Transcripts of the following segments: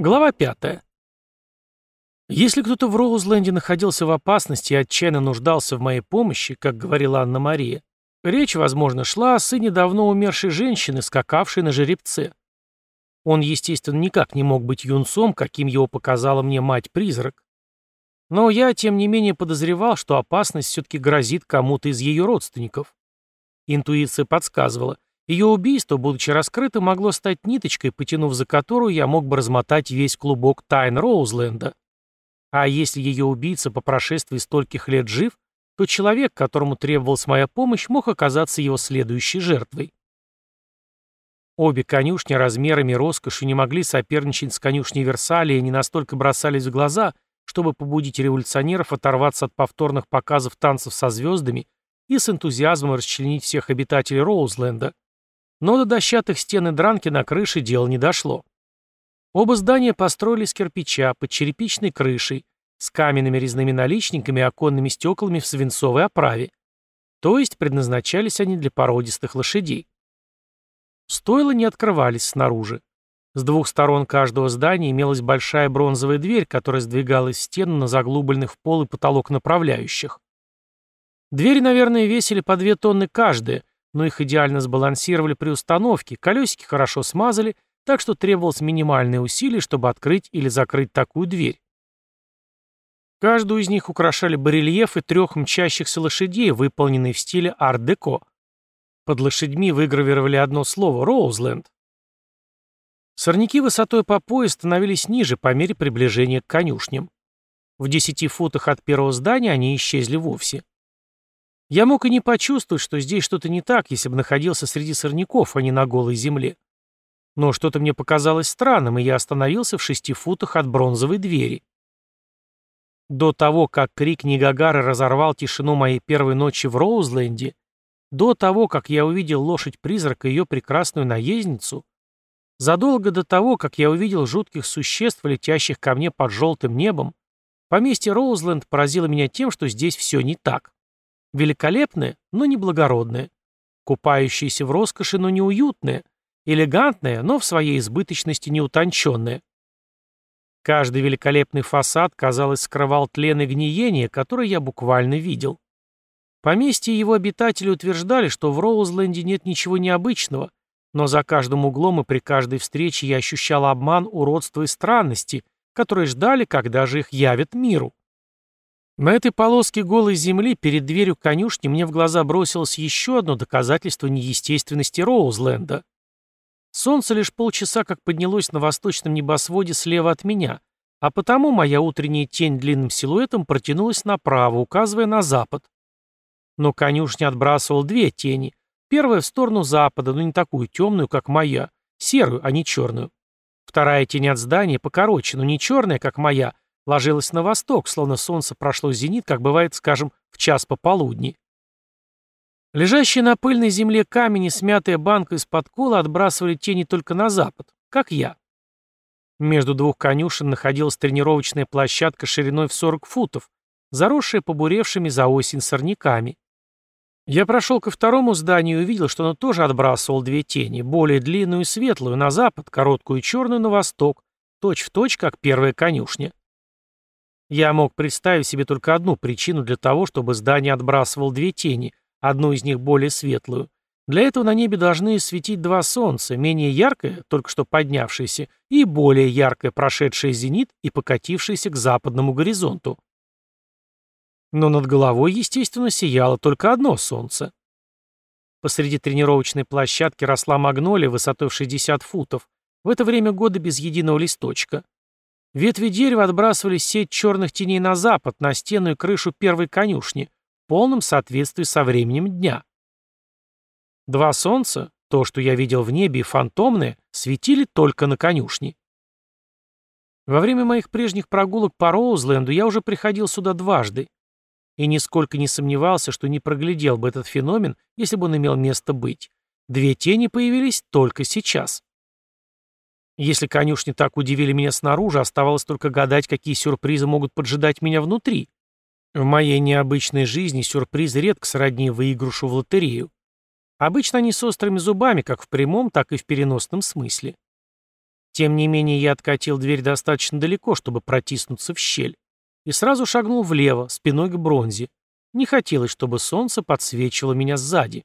Глава пятая. Если кто-то в Роузленде находился в опасности и отчаянно нуждался в моей помощи, как говорила Анна-Мария, речь, возможно, шла о сыне давно умершей женщины, скакавшей на жеребце. Он, естественно, никак не мог быть юнцом, каким его показала мне мать-призрак. Но я, тем не менее, подозревал, что опасность все-таки грозит кому-то из ее родственников. Интуиция подсказывала – ее убийство, будучи раскрыто, могло стать ниточкой, потянув за которую я мог бы размотать весь клубок тайн Роузленда. А если ее убийца по прошествии стольких лет жив, то человек, которому требовалась моя помощь, мог оказаться его следующей жертвой. Обе конюшни размерами и роскошью не могли соперничать с конюшней Версалия и не настолько бросались в глаза, чтобы побудить революционеров оторваться от повторных показов танцев со звездами и с энтузиазмом расчленить всех обитателей Роузленда. Но до дощатых стен и дранки на крыше дело не дошло. Оба здания построили с кирпича, под черепичной крышей, с каменными резными наличниками и оконными стеклами в свинцовой оправе. То есть предназначались они для породистых лошадей. Стойла не открывались снаружи. С двух сторон каждого здания имелась большая бронзовая дверь, которая сдвигалась в стену на заглубленных в пол и потолок направляющих. Двери, наверное, весили по две тонны каждая, но их идеально сбалансировали при установке, колесики хорошо смазали, так что требовалось минимальное усилие, чтобы открыть или закрыть такую дверь. Каждую из них украшали барельефы трех мчащихся лошадей, выполненные в стиле арт-деко. Под лошадьми выгравировали одно слово «Роузленд». Сорняки высотой по пояс становились ниже по мере приближения к конюшням. В десяти футах от первого здания они исчезли вовсе. Я мог и не почувствовать, что здесь что-то не так, если бы находился среди сорняков, а не на голой земле. Но что-то мне показалось странным, и я остановился в шести футах от бронзовой двери. До того, как крик Нигагары разорвал тишину моей первой ночи в Роузленде, до того, как я увидел лошадь-призрака и ее прекрасную наездницу, задолго до того, как я увидел жутких существ, летящих ко мне под желтым небом, поместье Роузленд поразило меня тем, что здесь все не так. Великолепное, но не благородное. Купающееся в роскоши, но неуютное. Элегантное, но в своей избыточности неутонченное. Каждый великолепный фасад, казалось, скрывал тлен и гниение, которое я буквально видел. Поместье его обитатели утверждали, что в Роузленде нет ничего необычного, но за каждым углом и при каждой встрече я ощущал обман, уродство и странности, которые ждали, когда же их явят миру. На этой полоске голой земли перед дверью конюшни мне в глаза бросилось еще одно доказательство неестественности Роузленда. Солнце лишь полчаса как поднялось на восточном небосводе слева от меня, а потому моя утренняя тень длинным силуэтом протянулась направо, указывая на запад. Но конюшня отбрасывал две тени. Первая в сторону запада, но не такую темную, как моя, серую, а не черную. Вторая тень от здания покороче, но не черная, как моя, ложилась на восток, словно солнце прошло зенит, как бывает, скажем, в час пополудни. Лежащие на пыльной земле камень и смятая банка из-под кола отбрасывали тени только на запад, как я. Между двух конюшен находилась тренировочная площадка шириной в 40 футов, заросшая побуревшими за осень сорняками. Я прошел ко второму зданию и увидел, что оно тоже отбрасывало две тени, более длинную и светлую на запад, короткую и черную на восток, точь-в-точь, точь, как первая конюшня. Я мог представить себе только одну причину для того, чтобы здание отбрасывало две тени, одну из них более светлую. Для этого на небе должны светить два солнца, менее яркое, только что поднявшееся, и более яркое, прошедшее зенит и покатившееся к западному горизонту. Но над головой, естественно, сияло только одно солнце. Посреди тренировочной площадки росла магнолия высотой в 60 футов, в это время года без единого листочка. Ветви дерева отбрасывали сеть черных теней на запад, на стену и крышу первой конюшни, в полном соответствии со временем дня. Два солнца, то, что я видел в небе, и фантомное, светили только на конюшне. Во время моих прежних прогулок по Роузленду я уже приходил сюда дважды и нисколько не сомневался, что не проглядел бы этот феномен, если бы он имел место быть. Две тени появились только сейчас. Если конюшни так удивили меня снаружи, оставалось только гадать, какие сюрпризы могут поджидать меня внутри. В моей необычной жизни сюрпризы редко сродни выигрышу в лотерею. Обычно они с острыми зубами, как в прямом, так и в переносном смысле. Тем не менее, я откатил дверь достаточно далеко, чтобы протиснуться в щель. И сразу шагнул влево, спиной к бронзе. Не хотелось, чтобы солнце подсвечивало меня сзади.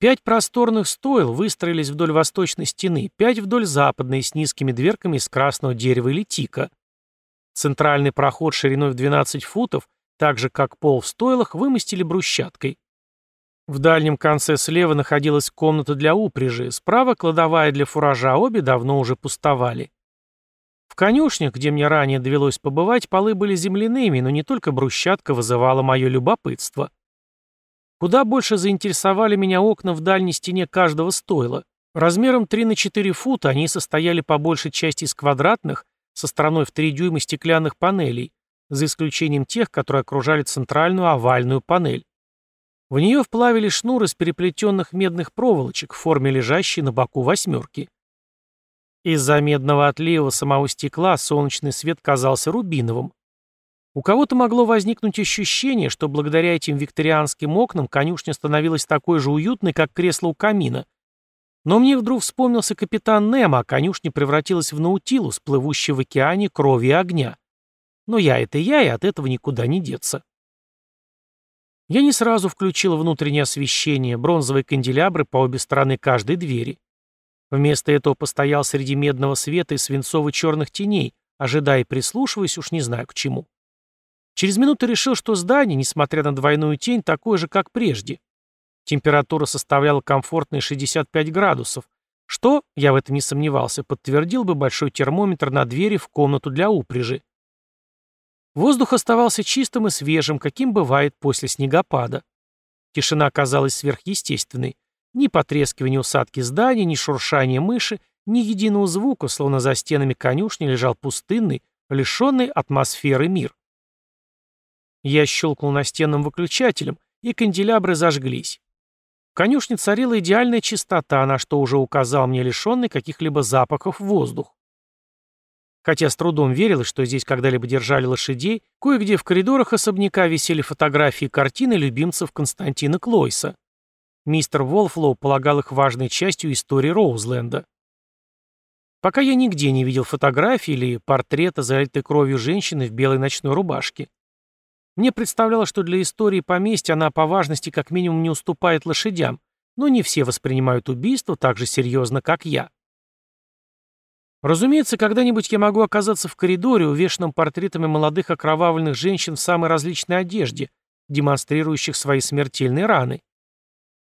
Пять просторных стоил выстроились вдоль восточной стены, пять вдоль западной с низкими дверками из красного дерева или тика. Центральный проход шириной в 12 футов, так же как пол в стойлах, вымостили брусчаткой. В дальнем конце слева находилась комната для упряжи, справа кладовая для фуража, обе давно уже пустовали. В конюшнях, где мне ранее довелось побывать, полы были земляными, но не только брусчатка вызывала мое любопытство. Куда больше заинтересовали меня окна в дальней стене каждого стойла. Размером 3 на 4 фута они состояли по большей части из квадратных, со стороной в 3 дюйма стеклянных панелей, за исключением тех, которые окружали центральную овальную панель. В нее вплавили шнур из переплетенных медных проволочек в форме лежащей на боку восьмерки. Из-за медного отлива самого стекла солнечный свет казался рубиновым. У кого-то могло возникнуть ощущение, что благодаря этим викторианским окнам конюшня становилась такой же уютной, как кресло у камина. Но мне вдруг вспомнился капитан Немо, а конюшня превратилась в наутилус, плывущий в океане крови и огня. Но я — это я, и от этого никуда не деться. Я не сразу включил внутреннее освещение, бронзовые канделябры по обе стороны каждой двери. Вместо этого постоял среди медного света и свинцово-черных теней, ожидая и прислушиваясь уж не знаю к чему. Через минуту решил, что здание, несмотря на двойную тень, такое же, как прежде. Температура составляла комфортные 65 градусов, что, я в этом не сомневался, подтвердил бы большой термометр на двери в комнату для упряжи. Воздух оставался чистым и свежим, каким бывает после снегопада. Тишина казалась сверхъестественной. Ни потрескивания усадки здания, ни шуршания мыши, ни единого звука, словно за стенами конюшни лежал пустынный, лишенный атмосферы мир. Я щелкнул настенным выключателем, и канделябры зажглись. В конюшне царила идеальная чистота, на что уже указал мне лишенный каких-либо запахов воздух. Хотя с трудом верилось, что здесь когда-либо держали лошадей, кое-где в коридорах особняка висели фотографии и картины любимцев Константина Клойса. Мистер Волфлоу полагал их важной частью истории Роузленда. Пока я нигде не видел фотографии или портрета, залитой кровью женщины в белой ночной рубашке. Мне представлялось, что для истории поместья она по важности как минимум не уступает лошадям, но не все воспринимают убийство так же серьезно, как я. Разумеется, когда-нибудь я могу оказаться в коридоре, увешанном портретами молодых окровавленных женщин в самой различной одежде, демонстрирующих свои смертельные раны.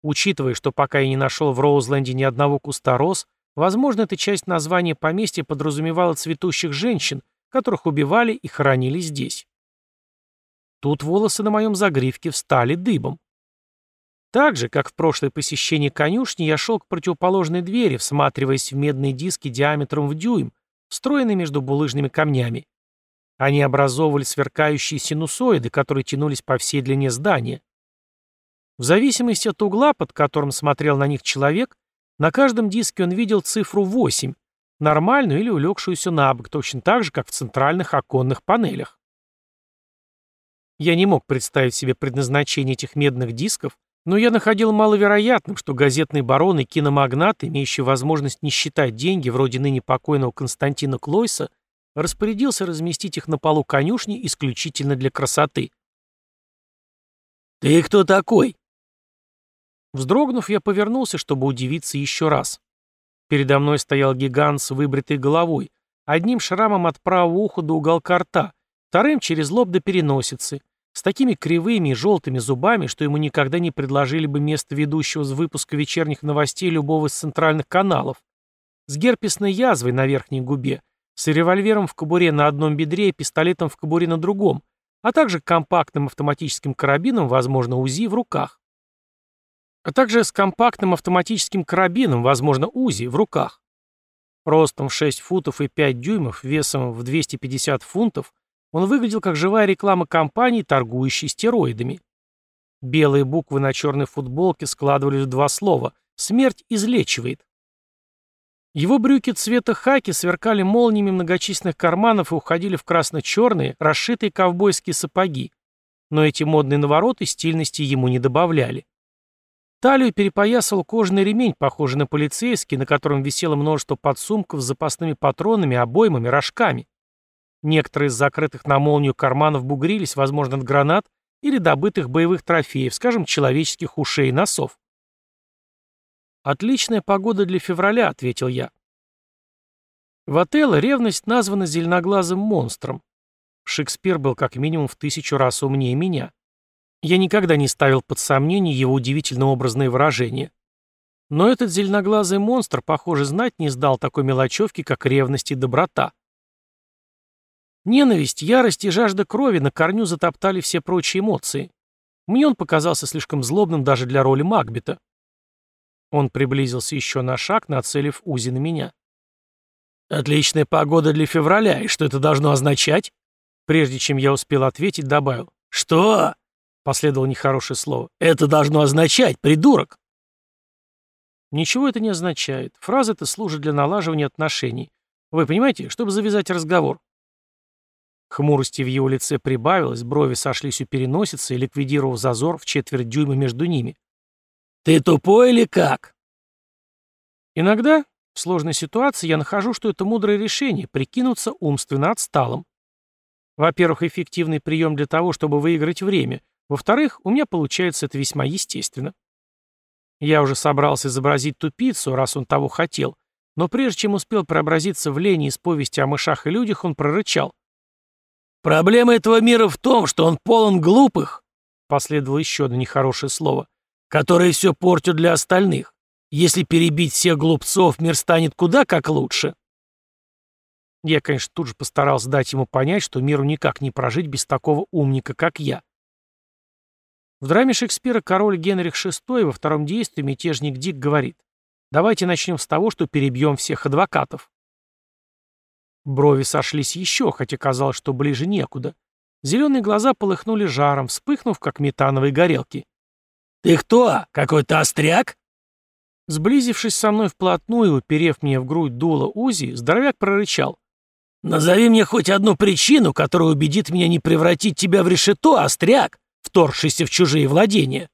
Учитывая, что пока я не нашел в Роузленде ни одного куста роз, возможно, эта часть названия поместья подразумевала цветущих женщин, которых убивали и хоронили здесь. Тут волосы на моем загривке встали дыбом. Так же, как в прошлое посещение конюшни, я шел к противоположной двери, всматриваясь в медные диски диаметром в дюйм, встроенные между булыжными камнями. Они образовывали сверкающие синусоиды, которые тянулись по всей длине здания. В зависимости от угла, под которым смотрел на них человек, на каждом диске он видел цифру 8, нормальную или улегшуюся на бок, точно так же, как в центральных оконных панелях. Я не мог представить себе предназначение этих медных дисков, но я находил маловероятным, что газетный барон и киномагнат, имеющий возможность не считать деньги, вроде ныне покойного Константина Клойса, распорядился разместить их на полу конюшни исключительно для красоты. «Ты кто такой?» Вздрогнув, я повернулся, чтобы удивиться еще раз. Передо мной стоял гигант с выбритой головой, одним шрамом от правого уха до уголка рта, вторым через лоб до переносицы, с такими кривыми и желтыми зубами, что ему никогда не предложили бы место ведущего с выпуска вечерних новостей любого из центральных каналов, с герпесной язвой на верхней губе, с револьвером в кобуре на одном бедре и пистолетом в кобуре на другом, а также компактным автоматическим карабином, возможно, УЗИ, в руках а также с компактным автоматическим карабином, возможно, УЗИ, в руках. Ростом в 6 футов и 5 дюймов, весом в 250 фунтов, он выглядел как живая реклама компании, торгующей стероидами. Белые буквы на черной футболке складывались в два слова «Смерть излечивает». Его брюки цвета хаки сверкали молниями многочисленных карманов и уходили в красно-черные, расшитые ковбойские сапоги. Но эти модные навороты стильности ему не добавляли. Талию перепоясывал кожаный ремень, похожий на полицейский, на котором висело множество подсумков с запасными патронами, обоймами, рожками. Некоторые из закрытых на молнию карманов бугрились, возможно, от гранат или добытых боевых трофеев, скажем, человеческих ушей и носов. «Отличная погода для февраля», — ответил я. В Отелло ревность названа зеленоглазым монстром. Шекспир был как минимум в тысячу раз умнее меня. Я никогда не ставил под сомнение его удивительно образные выражения. Но этот зеленоглазый монстр, похоже, знать не сдал такой мелочевки, как ревность и доброта. Ненависть, ярость и жажда крови на корню затоптали все прочие эмоции. Мне он показался слишком злобным даже для роли Макбета. Он приблизился еще на шаг, нацелив Узи на меня. «Отличная погода для февраля, и что это должно означать?» Прежде чем я успел ответить, добавил. «Что?» — последовало нехорошее слово. «Это должно означать, придурок!» Ничего это не означает. Фраза эта служит для налаживания отношений. Вы понимаете, чтобы завязать разговор. Хмурости в его лице прибавилось, брови сошлись у переносицы, ликвидировав зазор в четверть дюйма между ними. «Ты тупой или как?» Иногда, в сложной ситуации, я нахожу, что это мудрое решение — прикинуться умственно отсталым. Во-первых, эффективный прием для того, чтобы выиграть время. Во-вторых, у меня получается это весьма естественно. Я уже собрался изобразить тупицу, раз он того хотел, но прежде чем успел преобразиться в лени из повести о мышах и людях, он прорычал. «Проблема этого мира в том, что он полон глупых», последовало еще одно нехорошее слово, которые все портят для остальных. Если перебить всех глупцов, мир станет куда как лучше. Я, конечно, тут же постарался дать ему понять, что миру никак не прожить без такого умника, как я. В драме Шекспира король Генрих VI во втором действии мятежник Дик говорит «Давайте начнем с того, что перебьем всех адвокатов». Брови сошлись еще, хотя казалось, что ближе некуда. Зеленые глаза полыхнули жаром, вспыхнув, как метановые горелки. «Ты кто? Какой-то остряк?» Сблизившись со мной вплотную и уперев мне в грудь дуло Узи, здоровяк прорычал. «Назови мне хоть одну причину, которая убедит меня не превратить тебя в решето, остряк, вторгшийся в чужие владения».